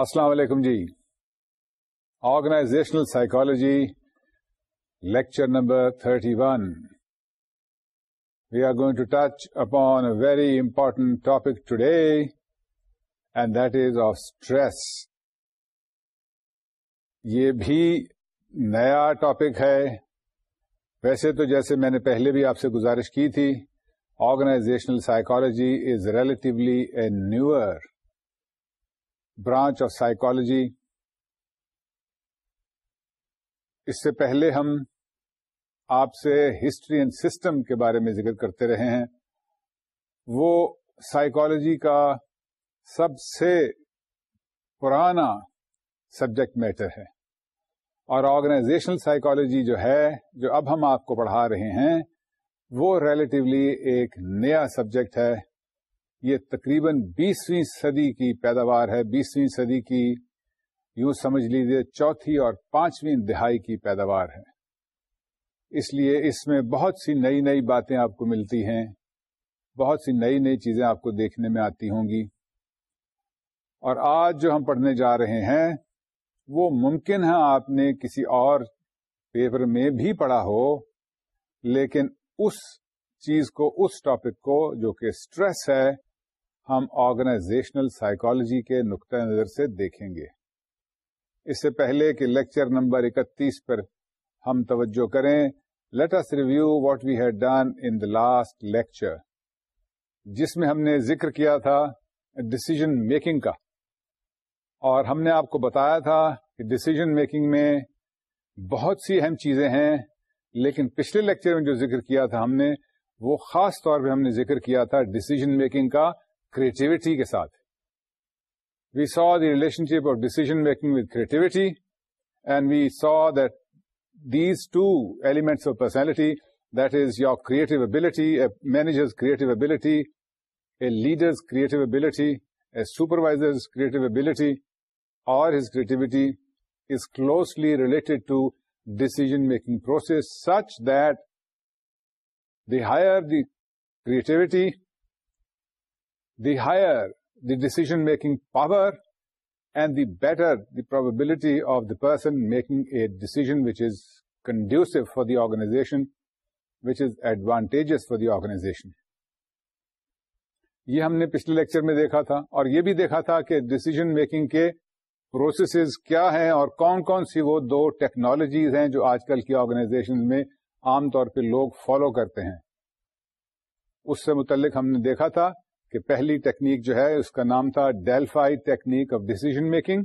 السلام علیکم جی organizational psychology lecture number thirty one we are going to touch upon a very important topic today and that is of stress یہ بھی نیا topic ہے ویسے تو جیسے میں نے پہلے بھی آپ سے گزارش کی تھی organizational psychology is relatively a newer branch of psychology اس سے پہلے ہم آپ سے ہسٹری اینڈ سسٹم کے بارے میں ذکر کرتے رہے ہیں وہ سائیکالوجی کا سب سے پرانا سبجیکٹ میٹر ہے اور آرگنائزیشنل سائیکولوجی جو ہے جو اب ہم آپ کو پڑھا رہے ہیں وہ ریلیٹیولی ایک نیا سبجیکٹ ہے یہ تقریباً بیسویں صدی کی پیداوار ہے بیسویں صدی کی یوں سمجھ لیجیے چوتھی اور پانچویں دہائی کی پیداوار ہے اس لیے اس میں بہت سی نئی نئی باتیں آپ کو ملتی ہیں بہت سی نئی نئی چیزیں آپ کو دیکھنے میں آتی ہوں گی اور آج جو ہم پڑھنے جا رہے ہیں وہ ممکن ہے آپ نے کسی اور پیپر میں بھی پڑھا ہو لیکن اس چیز کو اس ٹاپک کو جو کہ اسٹریس ہے ہم آرگنائزیشنل سائیکالوجی کے نقطۂ نظر سے دیکھیں گے اس سے پہلے کہ لیکچر نمبر اکتیس پر ہم توجہ کریں let us review what we had done in the last lecture جس میں ہم نے ذکر کیا تھا ڈسیزن میکنگ کا اور ہم نے آپ کو بتایا تھا کہ ڈسیزن میکنگ میں بہت سی اہم چیزیں ہیں لیکن پچھلے لیکچر میں جو ذکر کیا تھا ہم نے وہ خاص طور پہ ہم نے ذکر کیا تھا ڈسیزن میکنگ کا کریٹیوٹی کے ساتھ we saw the relationship of decision making with creativity and we saw that these two elements of personality that is your creative ability a managers creative ability a leaders creative ability a supervisors creative ability اور his creativity is closely related to decision making process such that the higher the creativity the higher decision making power and the better the probability of the person making a decision which is conducive for the organization which is advantageous for the organization یہ ہم نے پچھلے lecture میں دیکھا تھا اور یہ بھی دیکھا تھا کہ ڈسیزن میکنگ کے پروسیسز کیا ہیں اور کون کون سی وہ دو ٹیکنالوجیز ہیں جو آج کل کی آرگنائزیشن میں عام طور پہ لوگ فالو کرتے ہیں اس سے متعلق ہم نے دیکھا تھا کہ پہلی ٹیکنیک جو ہے اس کا نام تھا Delphi technique of decision making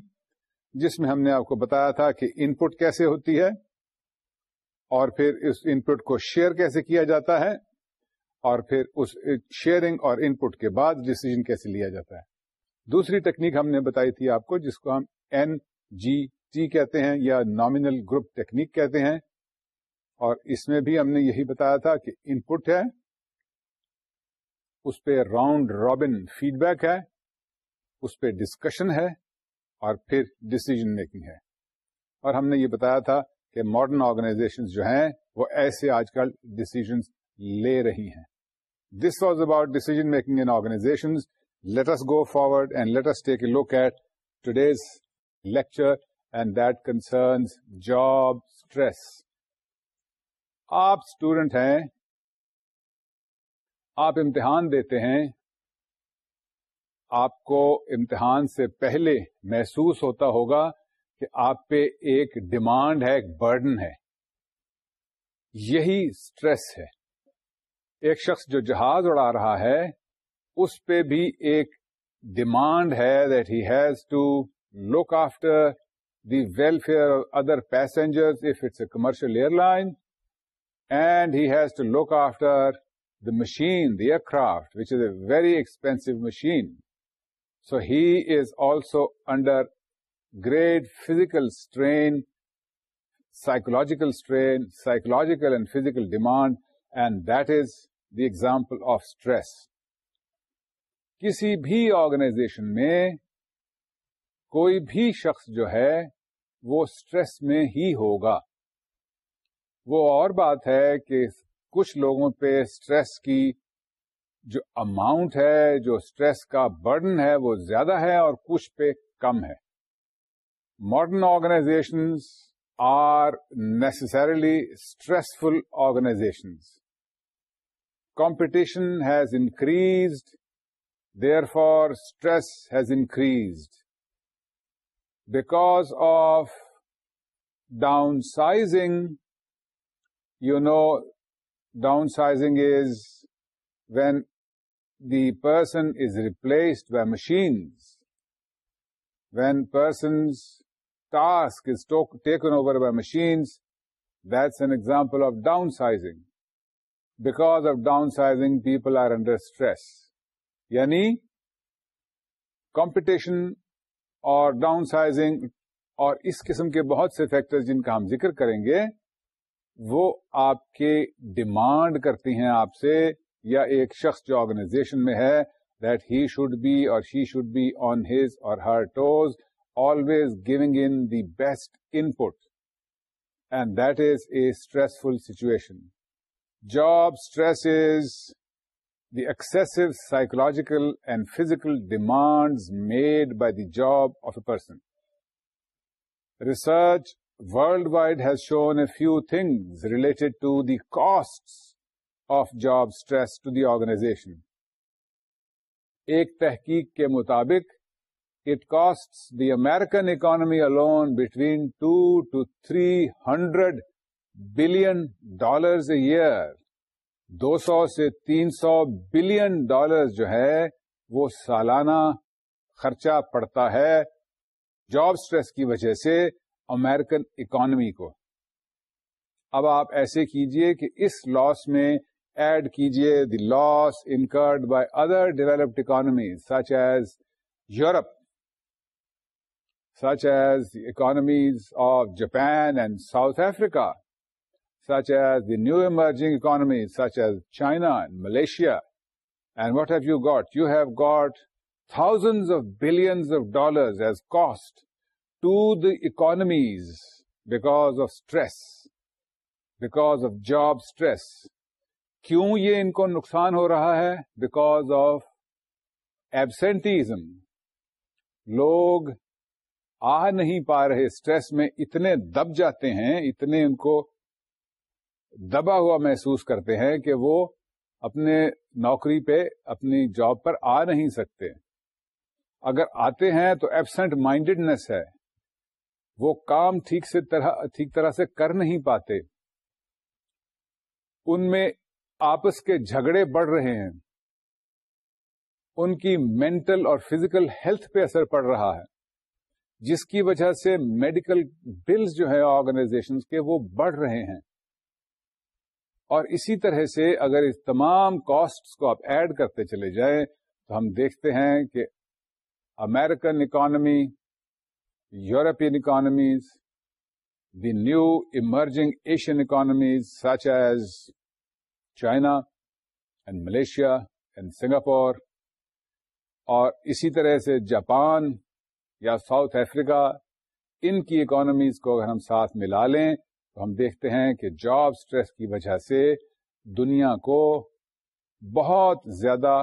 جس میں ہم نے آپ کو بتایا تھا کہ ان پٹ کیسے ہوتی ہے اور پھر اس ان پٹ کو شیئر کیسے کیا جاتا ہے اور پھر اس شیئرنگ اور ان پٹ کے بعد ڈیسیزن کیسے لیا جاتا ہے دوسری ٹیکنیک ہم نے بتائی تھی آپ کو جس کو ہم این جی ٹی کہتے ہیں یا نامینل گروپ ٹیکنیک کہتے ہیں اور اس میں بھی ہم نے یہی بتایا تھا کہ ان پٹ ہے اس پہ راؤنڈ رابن فیڈ بیک ہے اس پہ ڈسکشن ہے اور پھر ڈسیزن میکنگ ہے اور ہم نے یہ بتایا تھا کہ ماڈرن آرگنائزیشن جو ہیں وہ ایسے آج کل ڈسیزن لے رہی ہیں this was about decision making in organization let's go forward and let's take a look at today's lecture and that concerns job stress آپ اسٹوڈنٹ ہیں آپ امتحان دیتے ہیں آپ کو امتحان سے پہلے محسوس ہوتا ہوگا کہ آپ پہ ایک ڈیمانڈ ہے ایک برڈن ہے یہی سٹریس ہے ایک شخص جو جہاز اڑا رہا ہے اس پہ بھی ایک ڈیمانڈ ہے that has to look after the welfare of other passenger if it's a commercial airline and has to look after the machine, the aircraft, which is a very expensive machine. So he is also under great physical strain, psychological strain, psychological and physical demand, and that is the example of stress. کسی بھی organization میں کوئی بھی شخص جو ہے وہ stress میں ہی ہوگا وہ اور بات ہے کہ کچھ لوگوں پہ اسٹریس کی جو اماؤنٹ ہے جو اسٹریس کا برڈن ہے وہ زیادہ ہے اور کچھ پہ کم ہے modern organization are necessarily stressful organisations competition has increased therefore stress has increased because of downsizing you know downsizing is when the person is replaced by machines when persons task is taken over by machines that's an example of downsizing because of downsizing people are under stress یعنی competition اور downsizing اور اس قسم کے بہت سے factor جن کا ہم ذکر کریں گے وہ آپ کے ڈیمانڈ کرتی ہیں آپ سے یا ایک شخص جو آرگنائزیشن میں ہے that he should be or she should be on his or her toes always giving in the best input and that is a stressful situation job stress is the excess psychological and physical demand made by the job of a person research worldwide has shown a few things related to the cost of job stress to the organization ایک تحقیق کے مطابق it cost the American economy alone between two to three hundred billion dollars a year دو سو سے تین سو billion dollar جو ہے وہ سالانہ خرچہ پڑتا ہے جاب اسٹریس کی وجہ سے امریکن اکانمی کو اب آپ ایسے کیجئے کہ اس لاس میں ایڈ کیجئے the loss incurred by other developed economies such as Europe such as the economies of Japan and South Africa, such as the new emerging economies such as China and Malaysia. And what have you got? You have got thousands of billions of dollars as cost to economies because of stress because of job stress کیوں یہ ان کو نقصان ہو رہا ہے because of absenteeism لوگ آ نہیں پا رہے اسٹریس میں اتنے دب جاتے ہیں اتنے ان کو دبا ہوا محسوس کرتے ہیں کہ وہ اپنے نوکری پہ اپنی جاب پر آ نہیں سکتے اگر آتے ہیں تو ایبسینٹ مائنڈیڈنیس ہے وہ کام ٹھیک سے طرح ٹھیک طرح سے کر نہیں پاتے ان میں آپس کے جھگڑے بڑھ رہے ہیں ان کی مینٹل اور فزیکل ہیلتھ پہ اثر پڑ رہا ہے جس کی وجہ سے میڈیکل بلز جو ہیں آرگنائزیشن کے وہ بڑھ رہے ہیں اور اسی طرح سے اگر اس تمام کاسٹ کو آپ ایڈ کرتے چلے جائیں تو ہم دیکھتے ہیں کہ American economy European economies, the new emerging Asian economies such as China and Malaysia and Singapore اور اسی طرح سے جاپان یا ساؤتھ افریقہ ان کی اکانومیز کو اگر ہم ساتھ ملا لیں تو ہم دیکھتے ہیں کہ جاب سٹریس کی وجہ سے دنیا کو بہت زیادہ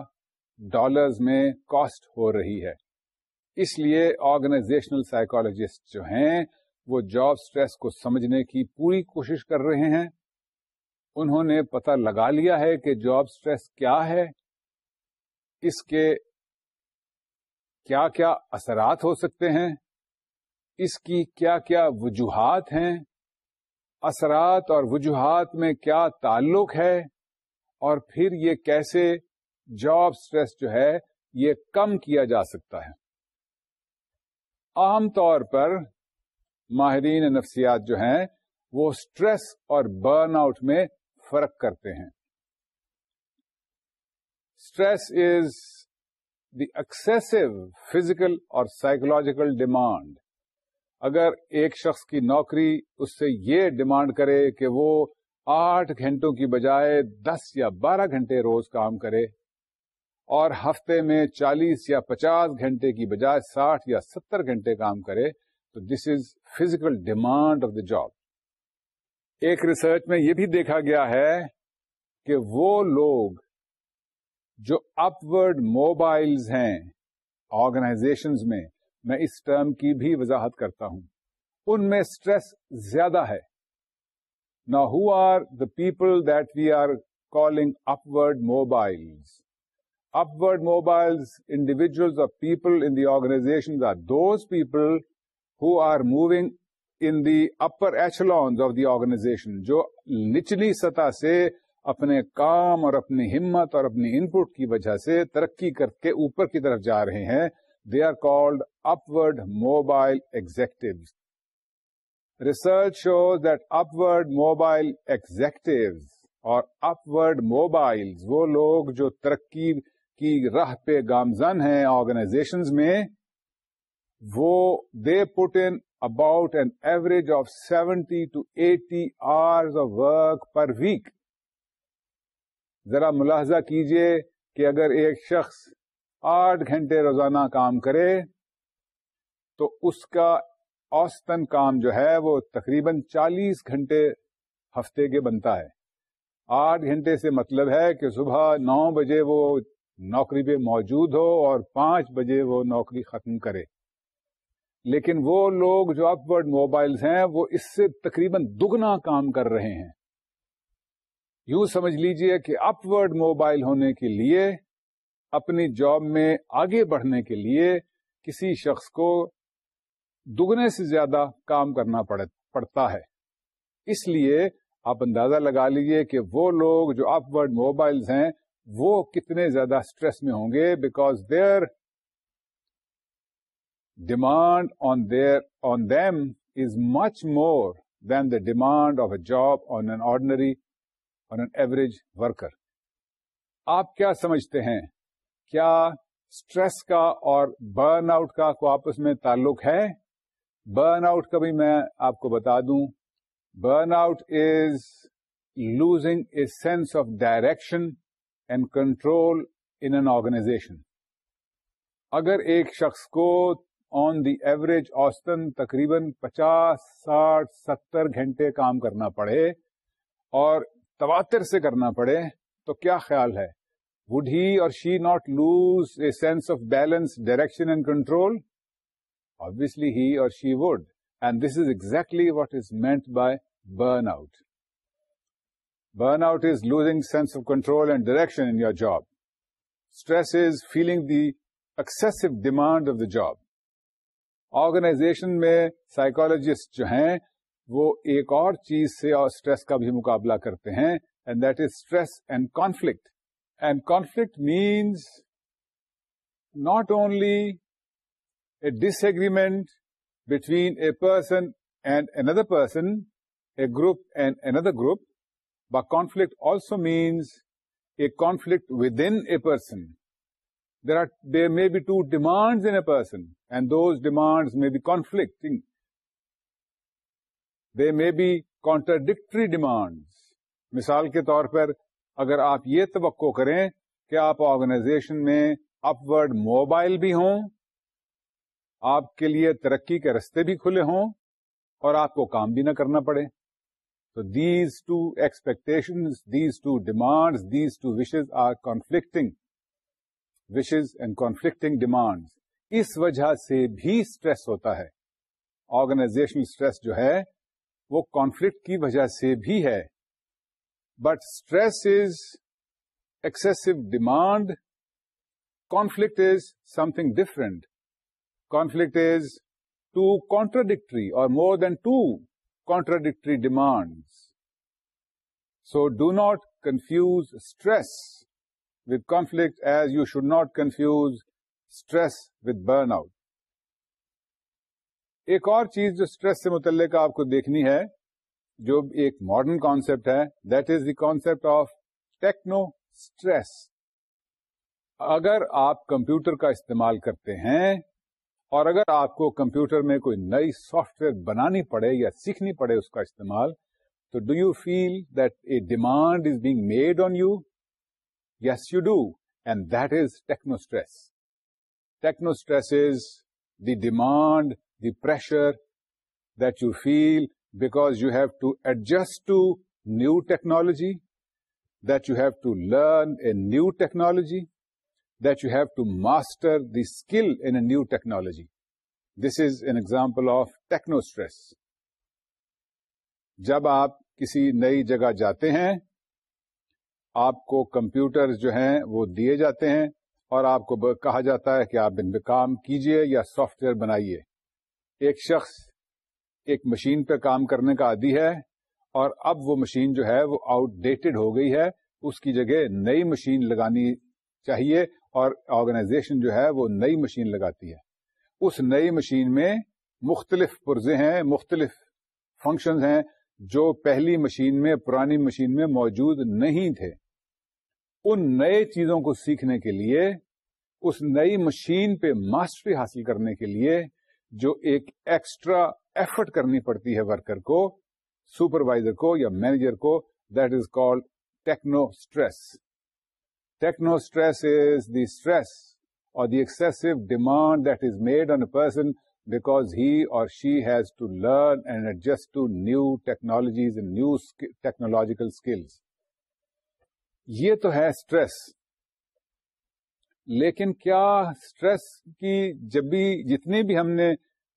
ڈالرز میں کاسٹ ہو رہی ہے اس لیے آرگنائزیشنل سائیکولوجسٹ جو ہیں وہ جاب سٹریس کو سمجھنے کی پوری کوشش کر رہے ہیں انہوں نے پتا لگا لیا ہے کہ جاب سٹریس کیا ہے اس کے کیا کیا اثرات ہو سکتے ہیں اس کی کیا کیا وجوہات ہیں اثرات اور وجوہات میں کیا تعلق ہے اور پھر یہ کیسے جاب سٹریس جو ہے یہ کم کیا جا سکتا ہے عام طور پر ماہرین نفسیات جو ہیں وہ اسٹریس اور برن آؤٹ میں فرق کرتے ہیں stress is the excess physical اور سائیکولوجیکل ڈیمانڈ اگر ایک شخص کی نوکری اس سے یہ ڈیمانڈ کرے کہ وہ آٹھ گھنٹوں کی بجائے دس یا بارہ گھنٹے روز کام کرے اور ہفتے میں چالیس یا پچاس گھنٹے کی بجائے ساٹھ یا ستر گھنٹے کام کرے تو this is physical demand of the job ایک ریسرچ میں یہ بھی دیکھا گیا ہے کہ وہ لوگ جو اپورڈ موبائل ہیں آرگنائزیشن میں میں اس ٹرم کی بھی وضاحت کرتا ہوں ان میں اسٹریس زیادہ ہے نا who are the people that we are calling upward mobile upward mobiles individuals or people in the organizations are those people who are moving in the upper echelons of the organization جو نچلی سطح سے اپنے کام اور اپنی ہمت اور اپنی ان پٹ کی وجہ سے ترقی کر کے اوپر کی طرف جا رہے ہیں they are called upward mobile executives. Research shows that upward mobile executives اور upward mobiles وہ لوگ جو ترقی کی راہ پہ گامزن ہیں آرگنائزیشن میں وہ they put in about an average of seventy to eighty hour of work per week ذرا ملاحظہ کیجئے کہ اگر ایک شخص آٹھ گھنٹے روزانہ کام کرے تو اس کا اوسطن کام جو ہے وہ تقریباً چالیس گھنٹے ہفتے کے بنتا ہے آٹھ گھنٹے سے مطلب ہے کہ صبح نو بجے وہ نوکری پہ موجود ہو اور پانچ بجے وہ نوکری ختم کرے لیکن وہ لوگ جو ورڈ موبائلز ہیں وہ اس سے تقریباً دگنا کام کر رہے ہیں یوں سمجھ لیجئے کہ اپورڈ موبائل ہونے کے لیے اپنی جاب میں آگے بڑھنے کے لیے کسی شخص کو دگنے سے زیادہ کام کرنا پڑتا ہے اس لیے آپ اندازہ لگا لیجئے کہ وہ لوگ جو ورڈ موبائلز ہیں وہ کتنے زیادہ اسٹریس میں ہوں گے because their demand on their on them is much more than the demand of a job on an ordinary on an average worker آپ کیا سمجھتے ہیں کیا اسٹریس کا اور برن آؤٹ کا کو آپس میں تعلق ہے برن آؤٹ کا بھی میں آپ کو بتا دوں burn out is losing a sense of direction and control in an organization اگر ایک شخص کو آن دی ایوریج اوسطن تقریباً پچاس ساٹھ ستر گھنٹے کام کرنا پڑے اور تواتر سے کرنا پڑے تو کیا خیال ہے would he or she not lose a sense of balance direction and control obviously he or she would and this is exactly what is meant by burn out burn out is losing sense of control and direction in your job stress is feeling the excessive demand of the job organization میں psychologist جو ہیں وہ ایک اور چیز سے اور stress کا بھی مقابلہ کرتے ہیں and that is stress and conflict and conflict means not only a disagreement between a person and another person a group and another group But conflict also means a conflict within a person there are there may be two demands in a person and those may be be There they may be demands. Demands مثال کے طور پر اگر آپ یہ توقع کریں کہ آپ آرگنائزیشن میں اپورڈ موبائل بھی ہوں آپ کے لیے ترقی کے رستے بھی کھلے ہوں اور آپ کو کام بھی نہ کرنا پڑے تو these two expectations these two demand these two wishes are conflicting wishes and conflicting demand اس وجہ سے بھی اسٹریس ہوتا ہے آرگنائزیشنل اسٹریس جو ہے وہ کانفلکٹ کی وجہ سے بھی ہے but stress is excess demand conflict is some thing different conflict is two contradictory or more than two contradictory demand so do not confuse stress with conflict as you should not confuse stress with burn out ایک اور چیز جو stress سے متعلق آپ کو دیکھنی ہے جو ایک ماڈرن کانسپٹ ہے that is the concept of techno stress اگر آپ کمپیوٹر کا استعمال کرتے ہیں اور اگر آپ کو کمپیوٹر میں کوئی نئی سافٹ ویئر بنانی پڑے یا سیکھنی پڑے اس کا استعمال تو do you feel that a demand is being made on you yes you do and that is techno stress techno stress is the demand the pressure that you feel because you have to adjust to new technology that you have to learn a new technology that you have to master the skill a a new technology this is an example of stress جب آپ کسی نئی جگہ جاتے ہیں آپ کو computer جو ہیں وہ دیے جاتے ہیں اور آپ کو کہا جاتا ہے کہ آپ ان پہ کام کیجیے یا سافٹ ویئر بنائیے ایک شخص ایک مشین پہ کام کرنے کا عادی ہے اور اب وہ مشین جو ہے وہ آؤٹ ڈیٹڈ ہو گئی ہے اس کی جگہ نئی مشین لگانی چاہیے اور آرگنائزیشن جو ہے وہ نئی مشین لگاتی ہے اس نئی مشین میں مختلف پرزے ہیں مختلف فنکشنز ہیں جو پہلی مشین میں پرانی مشین میں موجود نہیں تھے ان نئے چیزوں کو سیکھنے کے لیے اس نئی مشین پہ ماسٹری حاصل کرنے کے لیے جو ایک ایکسٹرا ایفرٹ کرنی پڑتی ہے ورکر کو سپروائزر کو یا مینیجر کو that is called techno stress techno stress is the stress or the excess demand that is made on a person because he or she has to learn and adjust to new technologies and new technological skills یہ تو ہے stress لیکن کیا stress کی جب بھی جتنے بھی ہم نے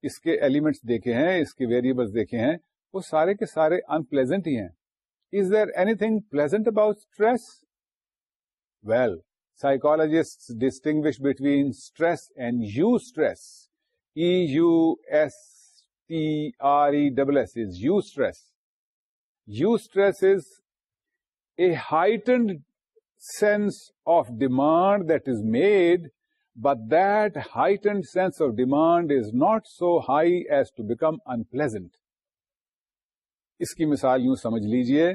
اس کے ایلیمنٹس دیکھے ہیں اس کے ویریبلس دیکھے ہیں وہ سارے کے سارے ان پلیزنٹ ہی ہیں is there any thing pleasant about stress well psychologist distinguish between stress and eustress E U S T R E double S is eustress eustress is a heightened sense of demand that is made by heightened sense of demand is not so high as to become unpleasant اس کی مثال یوں سمجھ لیجئے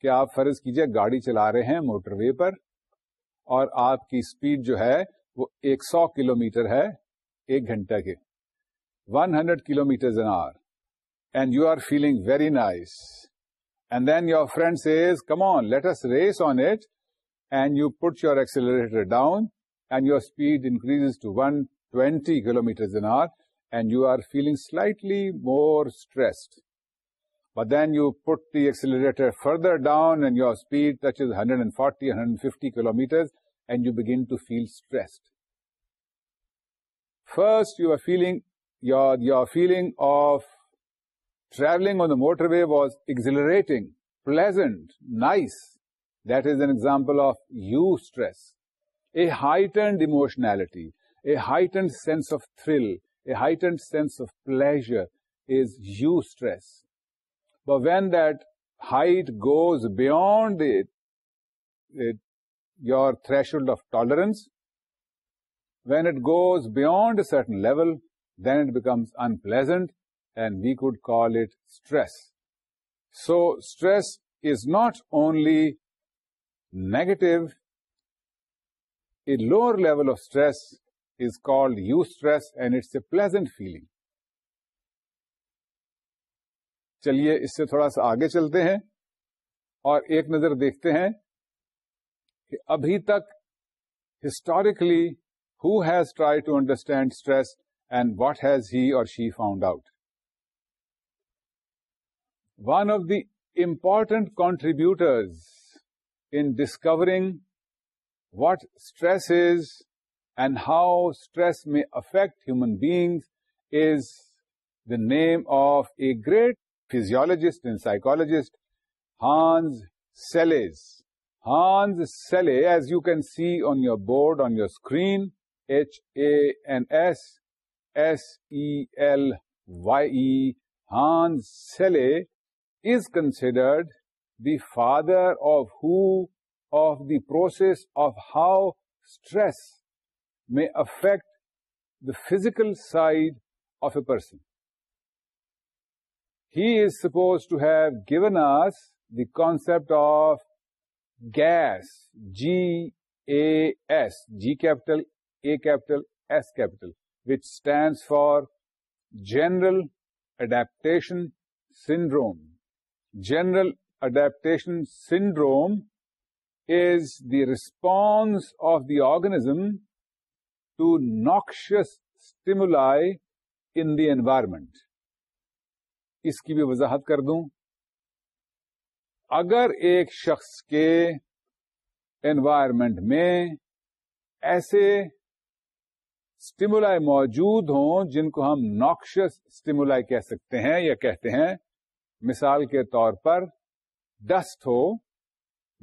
کہ آپ فرض کیجئے گاڑی چلا رہے ہیں موٹر وے پر اور آپ کی اسپیڈ جو ہے وہ ایک سو کلو میٹر ہے ایک گھنٹہ کے one hundred kilometre an hour and you are feeling very nice and then your friend says come on let's race on it and you put your accelerator down and your speed increase to one twenty kilometre an hour and you are feeling slightly more stressed But then you put the accelerator further down and your speed touches 140, 150 kilometers and you begin to feel stressed. First, you are feeling, your feeling of traveling on the motorway was exhilarating, pleasant, nice. That is an example of eustress. A heightened emotionality, a heightened sense of thrill, a heightened sense of pleasure is eustress. But when that height goes beyond your threshold of tolerance, when it goes beyond a certain level, then it becomes unpleasant and we could call it stress. So, stress is not only negative, a lower level of stress is called eustress and it's a pleasant feeling. چلیے اس سے تھوڑا سا آگے چلتے ہیں اور ایک نظر دیکھتے ہیں کہ ابھی تک historically who has try to understand stress and what has he or she found out one of the important contributors in discovering what stress is and how stress may affect human beings is the name of a great physiologist and psychologist Hans Selye Hans Selye as you can see on your board on your screen H A N S S E L Y E Hans سیلے is considered the father of ہف the process of how stress may affect the physical side of a person he is supposed to have given us the concept of gas, G-A-S, G capital, A capital, S capital, which stands for General Adaptation Syndrome. General Adaptation Syndrome is the response of the organism to noxious stimuli in the environment. اس کی بھی وضاحت کر دوں اگر ایک شخص کے انوائرمنٹ میں ایسے اسٹیمولا موجود ہوں جن کو ہم ناکشس اسٹیمولا کہہ سکتے ہیں یا کہتے ہیں مثال کے طور پر ڈسٹ ہو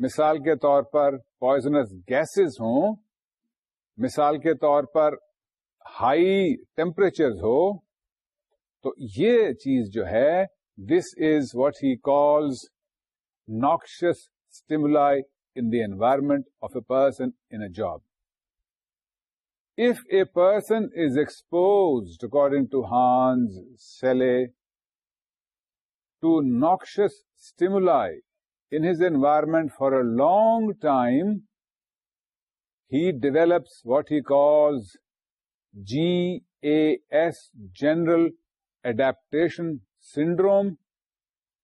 مثال کے طور پر پوائزنس گیسز ہوں مثال کے طور پر ہائی ٹیمپریچر ہو تو یہ چیز جو ہے this is what he calls noxious stimuli in the environment of a person in a job if a person is exposed according to ہانز سیلے to noxious stimuli in his environment for a long time he develops what he calls G A S general adaptation syndrome,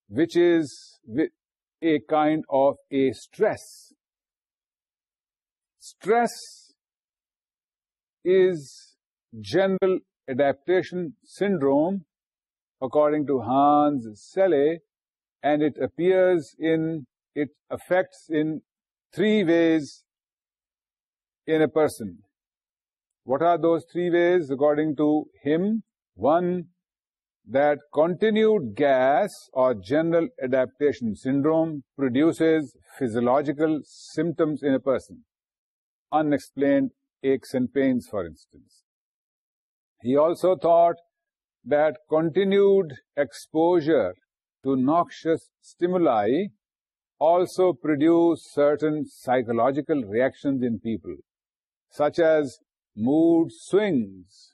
which is a kind of a stress. Stress is general adaptation syndrome, according to Hans Selle, and it affects in three ways in a person. What are those three ways according to him? One, that continued gas or general adaptation syndrome produces physiological symptoms in a person, unexplained aches and pains, for instance. He also thought that continued exposure to noxious stimuli also produce certain psychological reactions in people, such as mood swings,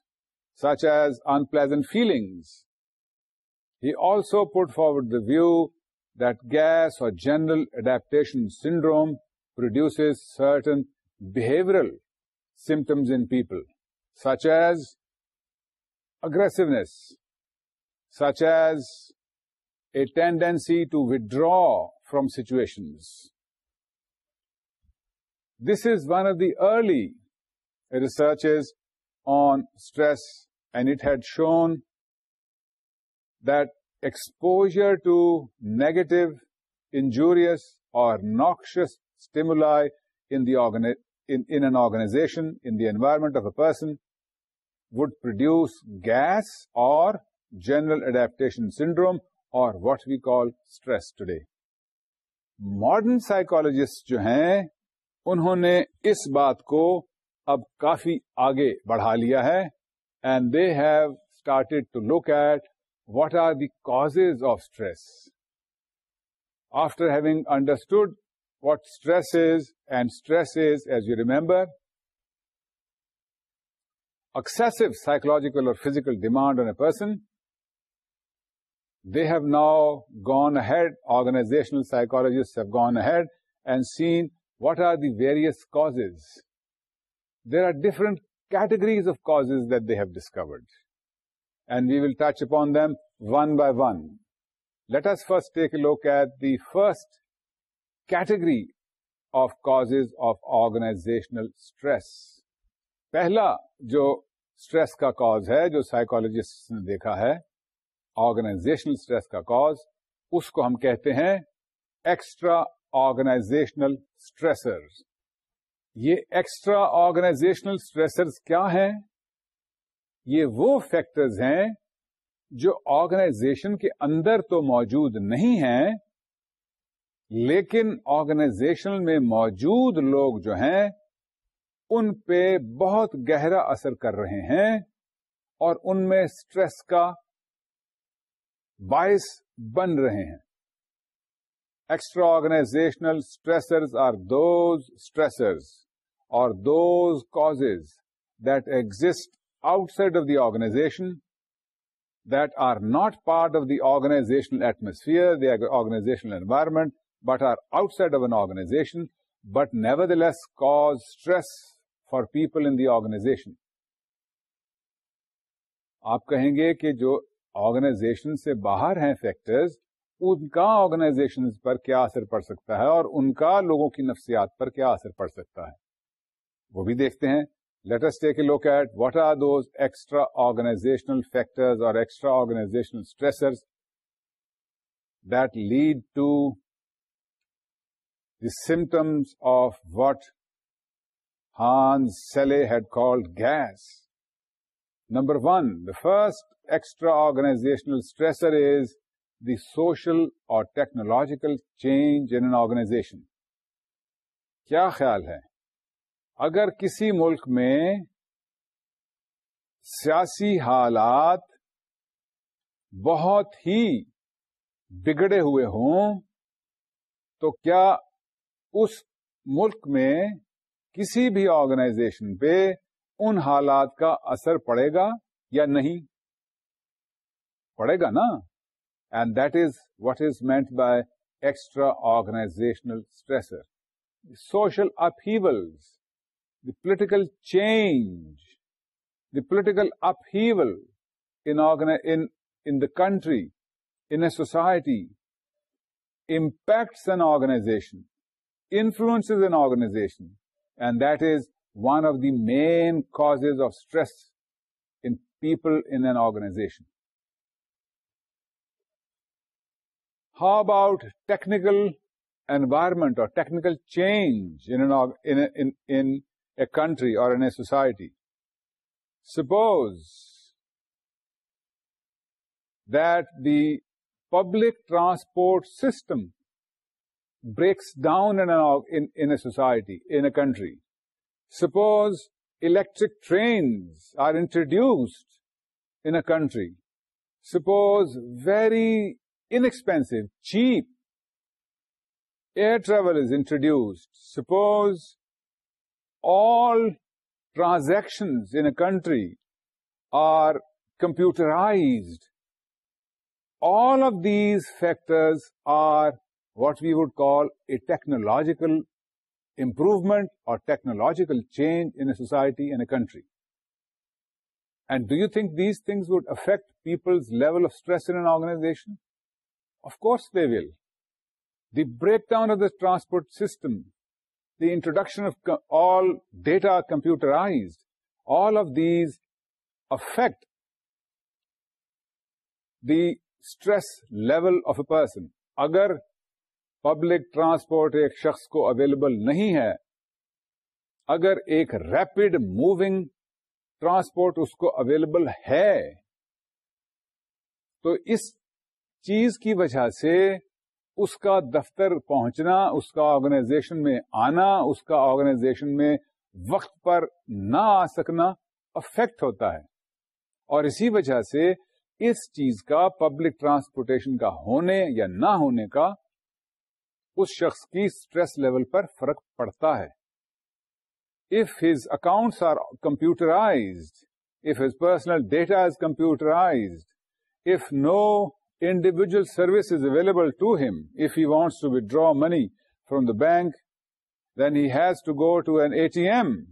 such as unpleasant feelings, he also put forward the view that GAS, or General Adaptation Syndrome, produces certain behavioral symptoms in people, such as aggressiveness, such as a tendency to withdraw from situations. This is one of the early researches on stress, and it had shown to to negative injuries or stimuli stimuli in an in in the in environment of a person would produce GAS or general adaptation syndrome or what we call stress stress today. Modern psychologists جو ہیں انہوں نے اس بات کو اب کافی آگے بڑھا لیا ہے and they have started to look at what are the causes of stress? After having understood what stress is, and stress is, as you remember, excessive psychological or physical demand on a person, they have now gone ahead, organizational psychologists have gone ahead and seen what are the various causes. There are different categories of causes that they have discovered. And we will touch upon them one by one later first take look at the first category of cause of organisational stress پہلا جو stress کا cause ہے جو psychologist نے دیکھا ہے organisational stress کا cause اس کو ہم کہتے ہیں ایکسٹرا آرگنازیشنل اسٹریسرز یہ ایکسٹرا آرگنازیشنل اسٹریسرز کیا ہیں یہ وہ فیکٹرز ہیں جو آرگنائزیشن کے اندر تو موجود نہیں ہیں لیکن آرگنائزیشن میں موجود لوگ جو ہیں ان پہ بہت گہرا اثر کر رہے ہیں اور ان میں سٹریس کا باعث بن رہے ہیں extra organisational stressors are those stressors اور those cause that exist outside of the that that are not part of the atmosphere, the the environment, but but are outside of an nevertheless but nevertheless cause stress for people the آپ کہیں گے کہ جو organization سے باہر ہیں factors ان کا آرگنائزیشن پر کیا اثر پڑ سکتا ہے اور ان کا لوگوں کی نفسیات پر کیا اثر پڑ سکتا ہے وہ بھی دیکھتے ہیں let's take look at what are those extra organisational factor or extra organisational stressor that lead to the symptoms of what Hans Selye had call GAS number one the first extra organisational stressor is the social or technological change in organisation کیا خیال ہے اگر کسی ملک میں سیاسی حالات بہت ہی بگڑے ہوئے ہوں تو کیا اس ملک میں کسی بھی آرگنائزیشن پہ ان حالات کا اثر پڑے گا یا نہیں پڑے گا نا and that is what is meant by extra organisational stressor social upheavals the political change, the political upheaval in the country, in a society, impacts an organization, influences an organization, and that is one of the main causes of stress in people in an organization. How about technical environment or technical change in a country or in a society. Suppose that the public transport system breaks down in a society, in a country. Suppose electric trains are introduced in a country. Suppose very inexpensive, cheap air travel is introduced. Suppose all transactions in a country are computerized, all of these factors are what we would call a technological improvement or technological change in a society, in a country. And do you think these things would affect people's level of stress in an organization? Of course they will. The breakdown of the transport system the introduction of all data computerised all of these affect the stress level of a person اگر public transport ایک شخص کو available نہیں ہے اگر ایک rapid moving transport اس کو اویلیبل ہے تو اس چیز کی وجہ سے اس کا دفتر پہنچنا اس کا آرگنائزیشن میں آنا اس کا آرگنائزیشن میں وقت پر نہ آ سکنا افیکٹ ہوتا ہے اور اسی وجہ سے اس چیز کا پبلک ٹرانسپورٹیشن کا ہونے یا نہ ہونے کا اس شخص کی اسٹریس لیول پر فرق پڑتا ہے if his accounts are computerised if his personal data is computerised if no individual service is available to him. If he wants to withdraw money from the bank, then he has to go to an ATM.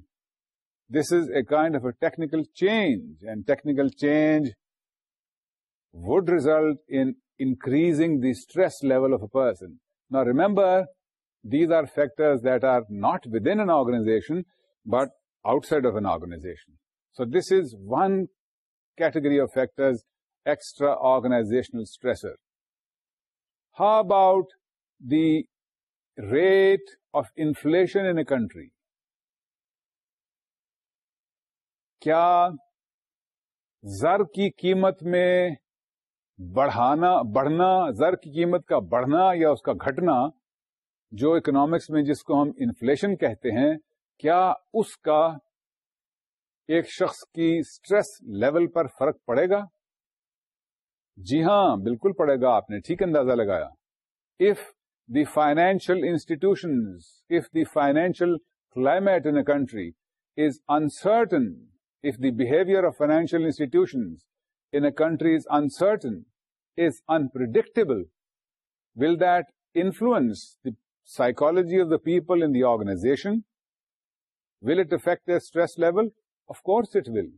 This is a kind of a technical change, and technical change would result in increasing the stress level of a person. Now remember, these are factors that are not within an organization, but outside of an organization. So this is one category of factors extra organisational stressor how about the rate of inflation in a country کیا زر کی قیمت میں بڑھانا بڑھنا زر کی قیمت کا بڑھنا یا اس کا گھٹنا جو اکنامکس میں جس کو ہم انفلشن کہتے ہیں کیا اس کا ایک شخص کی سٹریس لیول پر فرق پڑے گا جی ہاں بالکل پڑے گا آپ نے ٹھیک اندازہ لگایا if the financial institution if the financial climate in a country is uncertain if the behaviour of financial institution in a country is uncertain is unpredictable will that influence the psychology of the people in the organization will it affect the stress level of course it will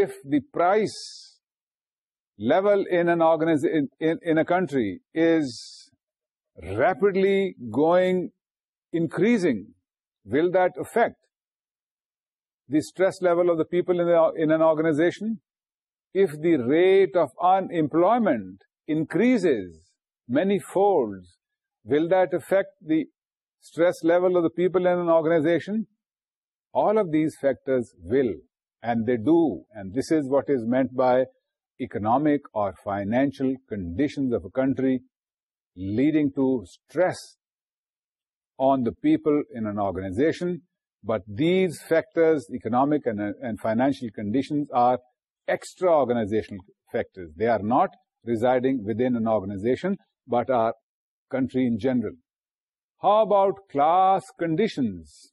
F the price level in a country is rapidly increasing, will that affect the stress level of the people in an organization? If the rate of unemployment increases many folds, will that affect the stress level of the people in an organization? All of these factors will, and they do, and this is what is meant by economic or financial conditions of a country, leading to stress on the people in an organization. But these factors, economic and financial conditions, are extra-organizational factors. They are not residing within an organization, but our country in general. How about class conditions?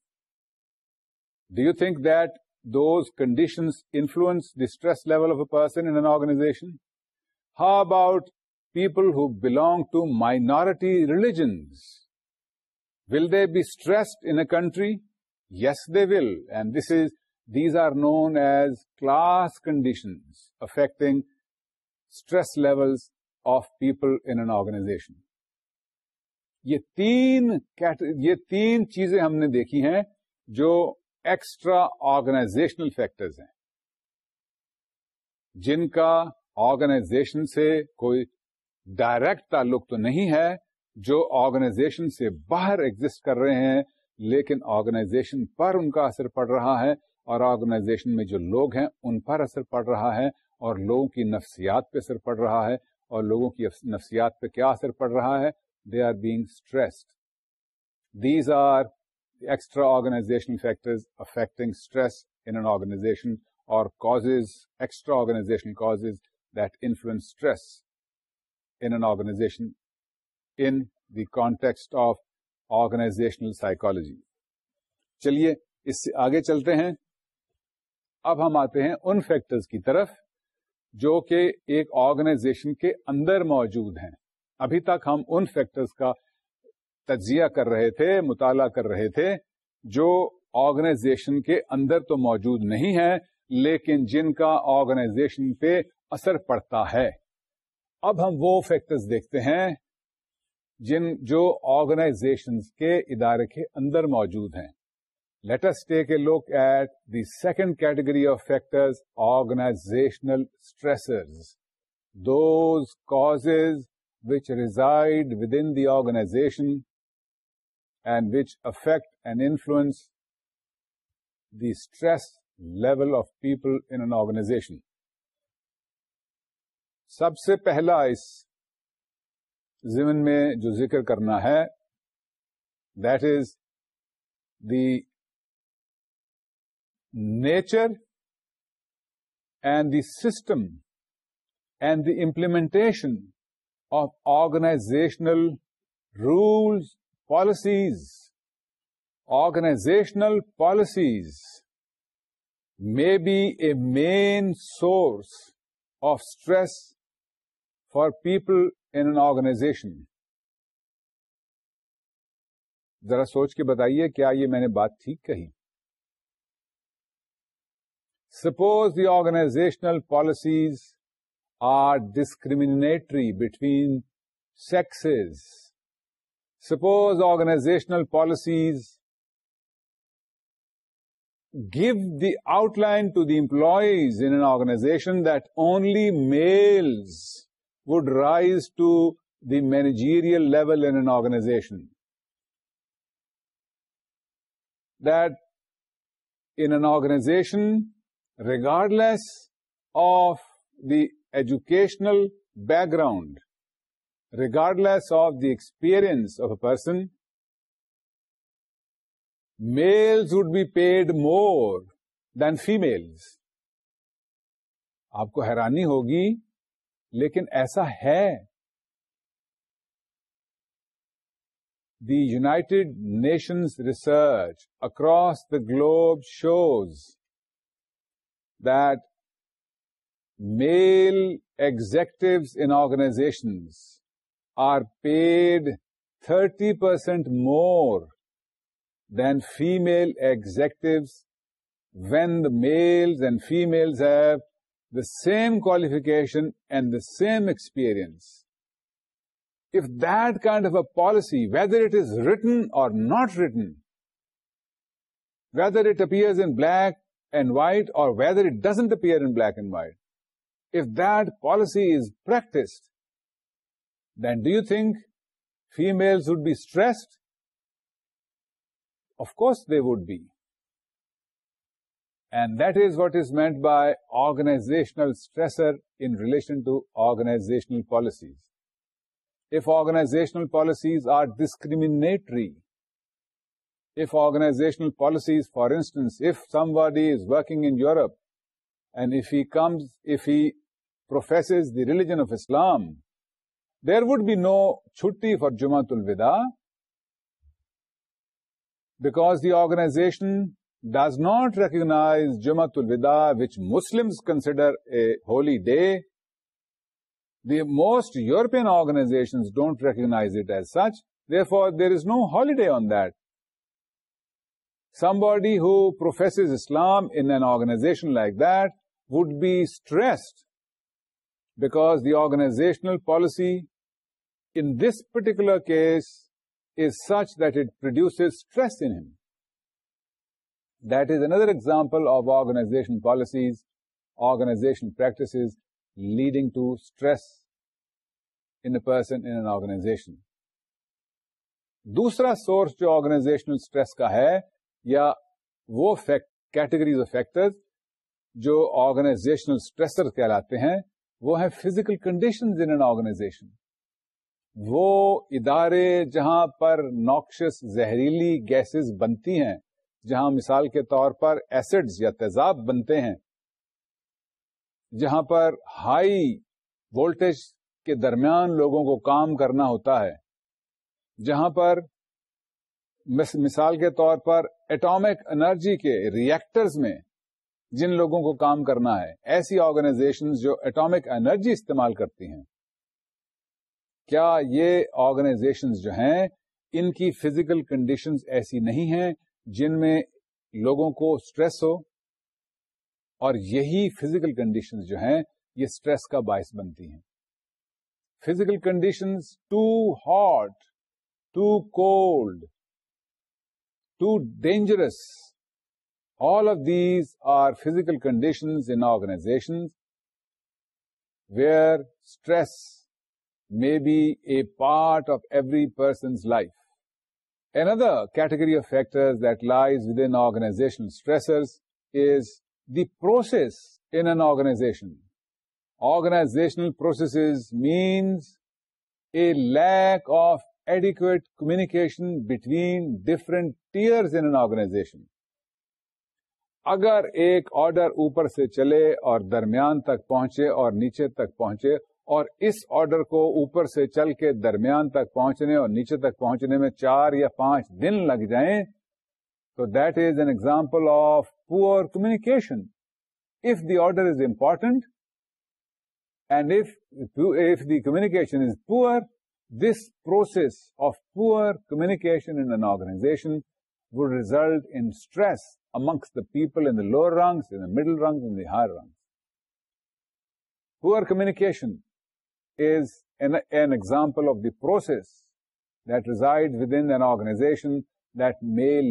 Do you think that those conditions influence the stress level of a person in an organization how about people holding to minority religion will they be stress in a country yes they will and this is these are known as class conditions affecting stress level of people in an organization یہ تین تین چیزیں ہم نے دیکھی ہیں جو extra organizational factors ہیں جن کا آرگنائزیشن سے کوئی ڈائریکٹ تعلق تو نہیں ہے جو آرگنائزیشن سے باہر ایگزٹ کر رہے ہیں لیکن آرگنائزیشن پر ان کا اثر پڑ رہا ہے اور آرگنائزیشن میں جو لوگ ہیں ان پر اثر پڑ رہا ہے اور لوگوں کی نفسیات پہ اثر پڑ رہا ہے اور لوگوں کی نفسیات پہ کیا اثر پڑ رہا ہے they are being stressed these are extra آرگنا factor affecting آرگنا extra organizational cause that influence stress آرگنا context of organizational psychology چلیے اس سے آگے چلتے ہیں اب ہم آتے ہیں ان فیکٹرز کی طرف جو کہ ایک آرگنا کے اندر موجود ہیں ابھی تک ہم ان فیکٹرز کا تجزیہ کر رہے تھے مطالعہ کر رہے تھے جو آرگنائزیشن کے اندر تو موجود نہیں ہے لیکن جن کا آرگنائزیشن پہ اثر پڑتا ہے اب ہم وہ فیکٹرز دیکھتے ہیں جن جو آرگنائزیشن کے ادارے کے اندر موجود ہیں let's take a look at the second category of factors organizational stressors those cause which reside within the organization and which affect and influence the stress level of people in organization سب سے پہلا اس زمن میں جو ذکر کرنا ہے that is the nature and the system and the implementation of organizational rules policies organizational policies may be a main source of stress for people in an organization. ذرا سوچ کے بتائیے کیا یہ میں نے بات ٹھیک کہی suppose the organizational policies are discriminatory between sexes Suppose organizational policies give the outline to the employees in an organization that only males would rise to the managerial level in an organization. That in an organization, regardless of the educational background, regardless of the experience of a person males would be paid more than female آپ کو حیرانی ہوگی لیکن ایسا ہے the United Nations research across the globe shows that male executives in organizations are paid 30% more than female executives when the males and females have the same qualification and the same experience. If that kind of a policy, whether it is written or not written, whether it appears in black and white or whether it doesn't appear in black and white, if that policy is practiced, then do you think females would be stressed? Of course they would be. And that is what is meant by organizational stressor in relation to organizational policies. If organizational policies are discriminatory, if organizational policies, for instance, if somebody is working in Europe and if he professes the religion of Islam, there would be no چھٹی for Jumat ul Wida because the organization does not recognize Jumat ul Wida which Muslim consider a holy day the most European organization don't recognize it as such there is no holiday on that somebody her Islam in organization like that would be stressed because the organizational policy in this particular case is such that it produce stress in him that is another example of organization policies organization practices leading to stress onset in organization دوسرا source جو organizational stress کا ہے یا وہ categories of factor جو organizational stressor کہلاتے ہیں وہ ہے فزیکل کنڈیشنز آرگنائزیشن وہ ادارے جہاں پر نوکشس زہریلی گیسز بنتی ہیں جہاں مثال کے طور پر ایسڈز یا تیزاب بنتے ہیں جہاں پر ہائی وولٹیج کے درمیان لوگوں کو کام کرنا ہوتا ہے جہاں پر مثال کے طور پر ایٹامک انرجی کے ریئیکٹرز میں جن لوگوں کو کام کرنا ہے ایسی آرگنائزیشن جو اٹامک انرجی استعمال کرتی ہیں کیا یہ آرگنائزیشن جو ہیں ان کی فزیکل کنڈیشن ایسی نہیں ہیں جن میں لوگوں کو اسٹریس ہو اور یہی فزیکل کنڈیشن جو ہیں یہ اسٹریس کا باعث بنتی ہیں physical condition too hot too cold too dangerous All of these are physical conditions in organizations where stress may be a part of every person's life. Another category of factors that lies within organizational stressors is the process in an organization. Organizational processes means a lack of adequate communication between different tiers in an organization. اگر ایک order اوپر سے چلے اور درمیان تک پہنچے اور نیچے تک پہنچے اور اس آرڈر کو اوپر سے چل کے درمیان تک پہنچنے اور نیچے تک پہنچنے میں چار یا پانچ دن لگ جائیں تو that is an example of poor communication if the order is important and if the communication is poor this process of poor communication in an organization would result stress people in the lower ranks middle rung poor communication example of the process دائڈ in آرگنا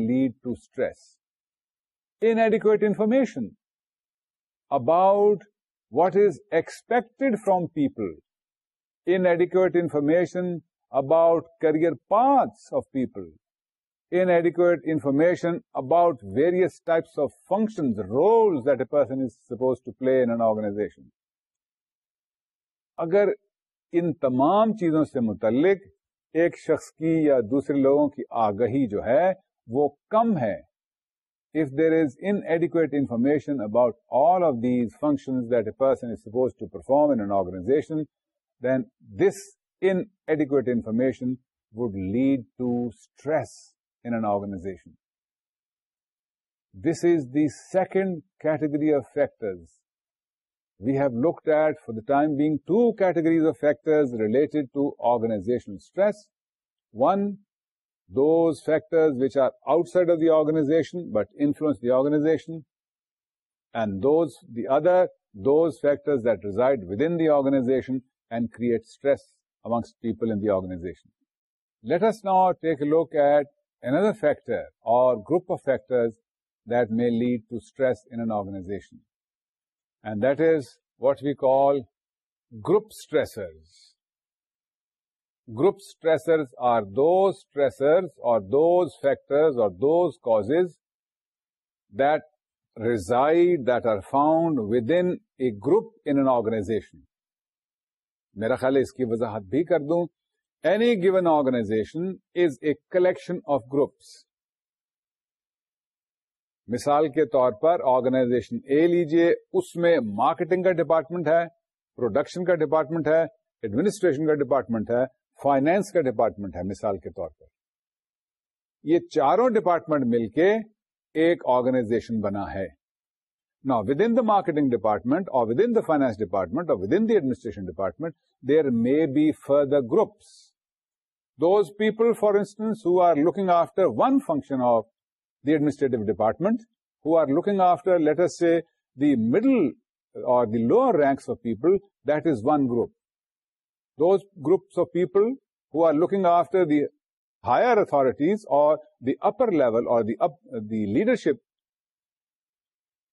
lead to stress information about what is expect from people an adequate information about career path of people inadequate information about various types of functions, roles that a person is supposed to play in an organization. اگر ان تمام چیزوں سے متعلق ایک شخص کی یا دوسرے لوگوں کی آگہی جو ہے وہ کم ہے if there is inadequate information about all of these functions that a person is supposed to perform in an organization then this inadequate information would lead to stress in an organization. This is the second category of factors. We have looked at, for the time being, two categories of factors related to organizational stress. One, those factors which are outside of the organization but influence the organization. And the other, those factors that reside within the organization and create stress amongst people in the organization. Let us now take a look at another factor اور group of factors that may lead to stress in organization and that is what we call group stressors group stressors are دو stressors اور those factors اور those cause that reside that are found within group in an organization میرا خیال اس کی وضاحت بھی کر دوں any given organization is a collection of groups مثال کے طور پر آرگنائزیشن اے لیجیے اس میں مارکیٹنگ کا ڈپارٹمنٹ ہے پروڈکشن کا ڈپارٹمنٹ ہے ایڈمنسٹریشن کا ڈپارٹمنٹ ہے فائنینس کا ڈپارٹمنٹ ہے مثال کے طور پر یہ چاروں ڈپارٹمنٹ مل کے ایک آرگنائزیشن بنا ہے نا within the marketing department اور within the finance department اور within the administration department there may be further groups Those people, for instance, who are looking after one function of the administrative department, who are looking after, let us say, the middle or the lower ranks of people, that is one group. Those groups of people who are looking after the higher authorities or the upper level or the leadership,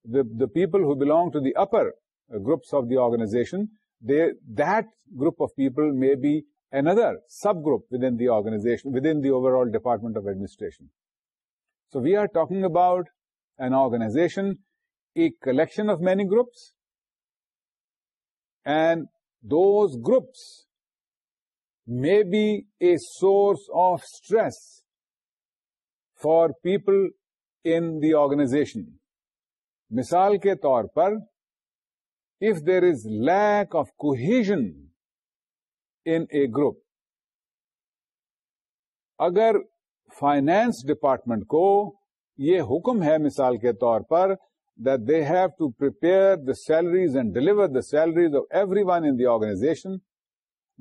the people who belong to the upper groups of the organization, that group of people may be another sub group within the organization within the overall department of administration so we are talking about an organization a collection of many groups and those groups may be a source of stress for people in the organization مثال کے طور پر if there is lack of cohesion in a group اگر finance department کو یہ حکم ہے مثال کے طور پر that they have to prepare the salaries and deliver the salaries of everyone in the organization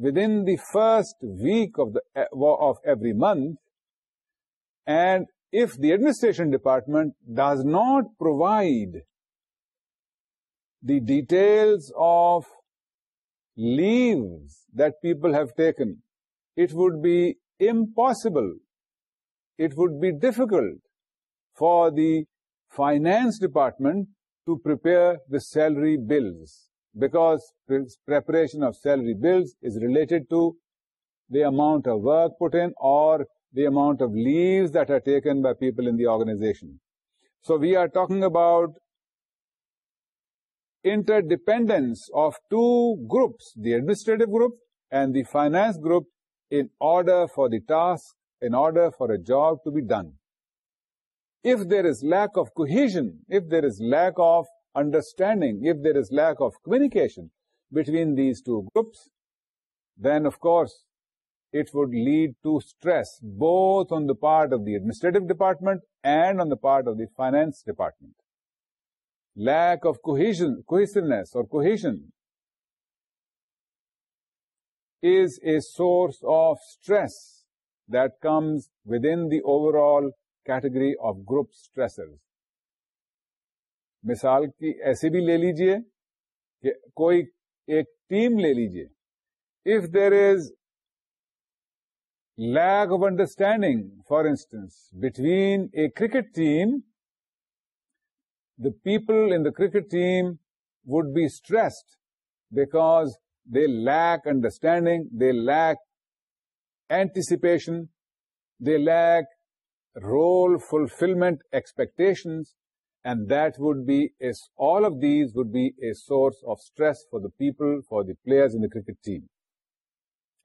within the first week of, the, of every month. And if the administration department does not provide the details of leaves that people have taken, it would be impossible, it would be difficult for the finance department to prepare the salary bills, because preparation of salary bills is related to the amount of work put in or the amount of leaves that are taken by people in the organization. So we are talking about interdependence of two groups, the administrative group and the finance group, in order for the task, in order for a job to be done. If there is lack of cohesion, if there is lack of understanding, if there is lack of communication between these two groups, then of course it would lead to stress both on the part of the administrative department and on the part of the finance department. Lack آفشن cohesion is a source of stress دمز within the overall category of group stress مثال کی ایسی بھی لے لیجئے کہ کوئی ایک ٹیم لے لیجئے if there is lack of understanding for instance between a cricket team the people in the cricket team would be stressed because they lack understanding, they lack anticipation, they lack role fulfillment expectations, and that would be, all of these would be a source of stress for the people, for the players in the cricket team.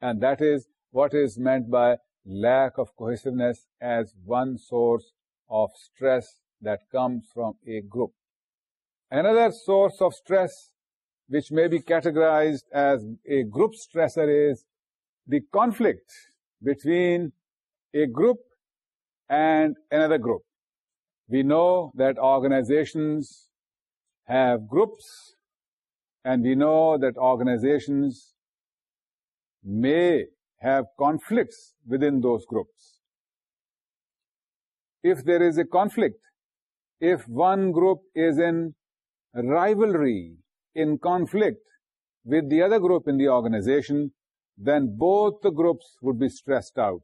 And that is what is meant by lack of cohesiveness as one source of stress that comes from a group. Another source of stress which may be categorized as a group stressor is the conflict between a group and another group. We know that organizations have groups, and we know that organizations may have conflicts within those groups. If there is a conflict if one group is in rivalry, in conflict with the other group in the organization, then both the groups would be stressed out.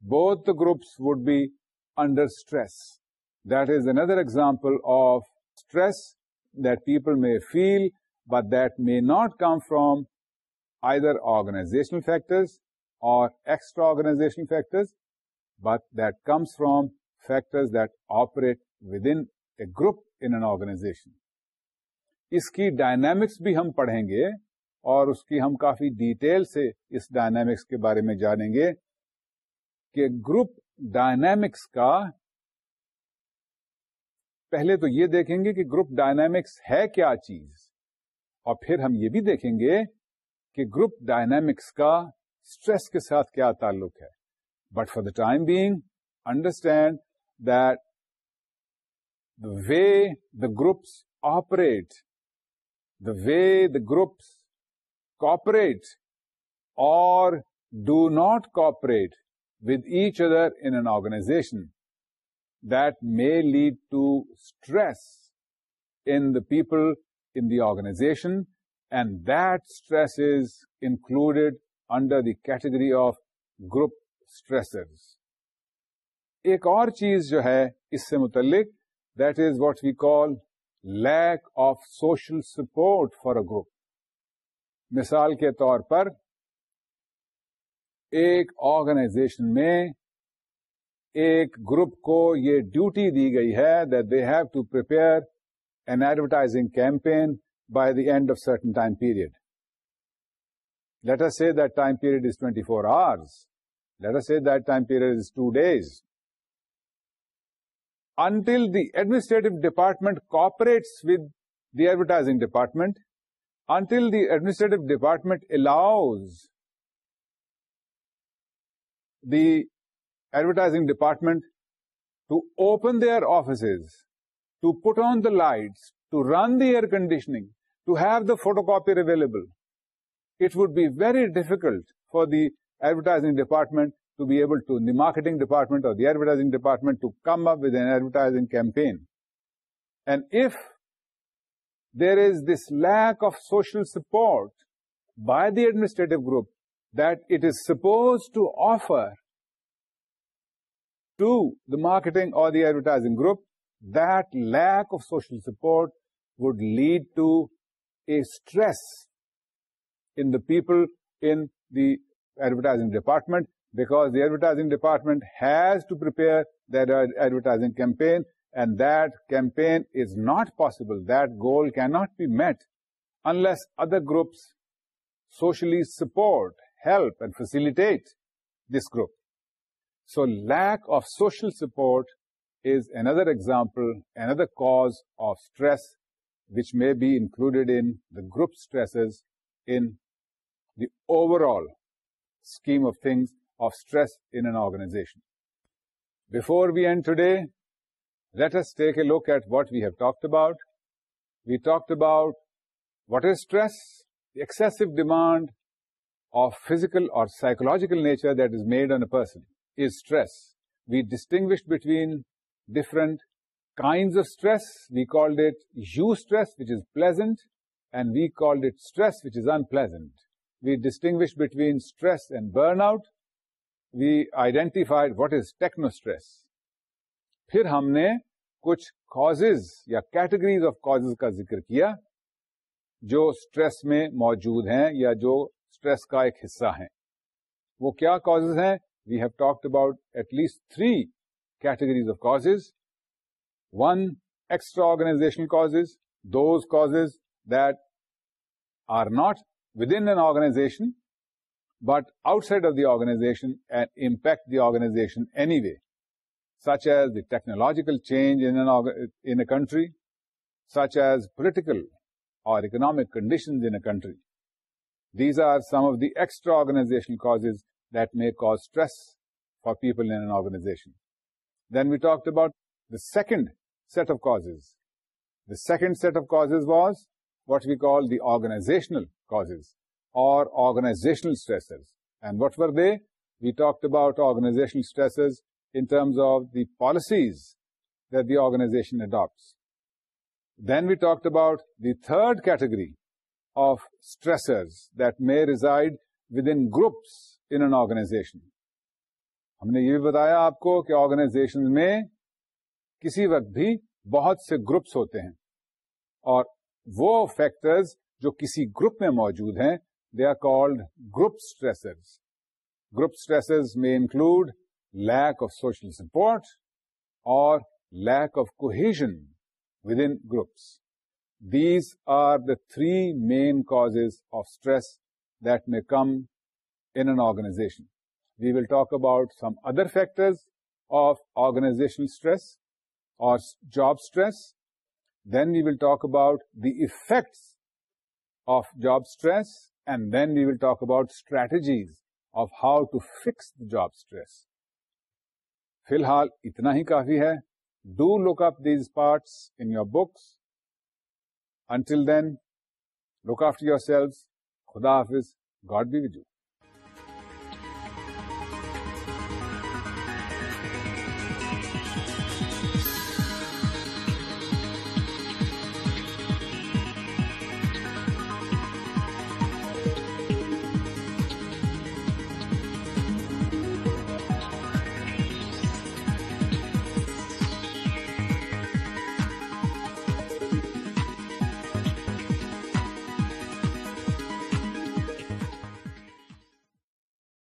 Both the groups would be under stress. That is another example of stress that people may feel, but that may not come from either organizational factors or extra-organizational factors, but that comes from factors that operate within a group in organization اس کی dynamics بھی ہم پڑھیں گے اور اس کی ہم کافی ڈیٹیل سے اس ڈائنامکس کے بارے میں جانیں گے کہ گروپ ڈائنامکس کا پہلے تو یہ دیکھیں گے کہ گروپ ڈائنامکس ہے کیا چیز اور پھر ہم یہ بھی دیکھیں گے کہ گروپ ڈائنامکس کا اسٹریس کے ساتھ کیا تعلق ہے but for the time being understand that way the groups operate the way the groups cooperate اور do not cooperate with each other in an organization that may lead to stress in the people in the organization and that stress is included under the category of group stress ایک اور چیز جو ہے اس سے متعلق that is what we call lack of social support for a group مثال کے طور پر ایک آرگنائزیشن میں ایک گروپ کو یہ ڈیوٹی دی گئی ہے that they have to an advertising campaign by the end of certain time period letter say that time period is twenty four hours letter say that time period is two days until the administrative department cooperates with the advertising department, until the administrative department allows the advertising department to open their offices, to put on the lights, to run the air conditioning, to have the photocopier available. It would be very difficult for the advertising department to be able to, in the marketing department or the advertising department, to come up with an advertising campaign. And if there is this lack of social support by the administrative group that it is supposed to offer to the marketing or the advertising group, that lack of social support would lead to a stress in the people in the advertising department, because the advertising department has to prepare that advertising campaign, and that campaign is not possible. That goal cannot be met unless other groups socially support, help, and facilitate this group. So lack of social support is another example, another cause of stress, which may be included in the group stresses in the overall scheme of things of stress in an organization. Before we end today, let us take a look at what we have talked about. We talked about what is stress, the excessive demand of physical or psychological nature that is made on a person is stress. We distinguished between different kinds of stress. We called it eustress, which is pleasant, and we called it stress, which is unpleasant. We distinguished between stress and burnout, we identified what is techno stress پھر ہم نے کچھ cause یا categories of cause کا ذکر کیا جو stress میں موجود ہیں یا جو اسٹریس کا ایک حصہ ہیں وہ کیا کاز ہیں we have talked about at least three categories of cause one extra organization cause those cause that are not within organization but outside of the organization and uh, impact the organization anyway, such as the technological change in a country, such as political or economic conditions in a country. These are some of the extra-organizational causes that may cause stress for people in an organization. Then we talked about the second set of causes. The second set of causes was what we call the organizational causes. Organizational stress and what were they we talk about organizational stresses in terms of the policies what the آرگنا then we talked about the third category of stressors that may reside within groups in organization ہم نے یہ بھی بتایا آپ کو کہ organization میں کسی وقت بھی بہت سے گروپس ہوتے ہیں اور وہ فیکٹرز جو کسی گروپ میں موجود ہیں they are called group stresses. Group stresses may include lack of social support or lack of cohesion within groups. These are the three main causes of stress that may come in an organization. We will talk about some other factors of organizational stress or job stress. Then we will talk about the effects of job stress then we will talk about strategies of how to fix job stress فی الحال اتنا ہی کافی ہے do look of these parts in your books until then look of to your selves خدا آف از God be video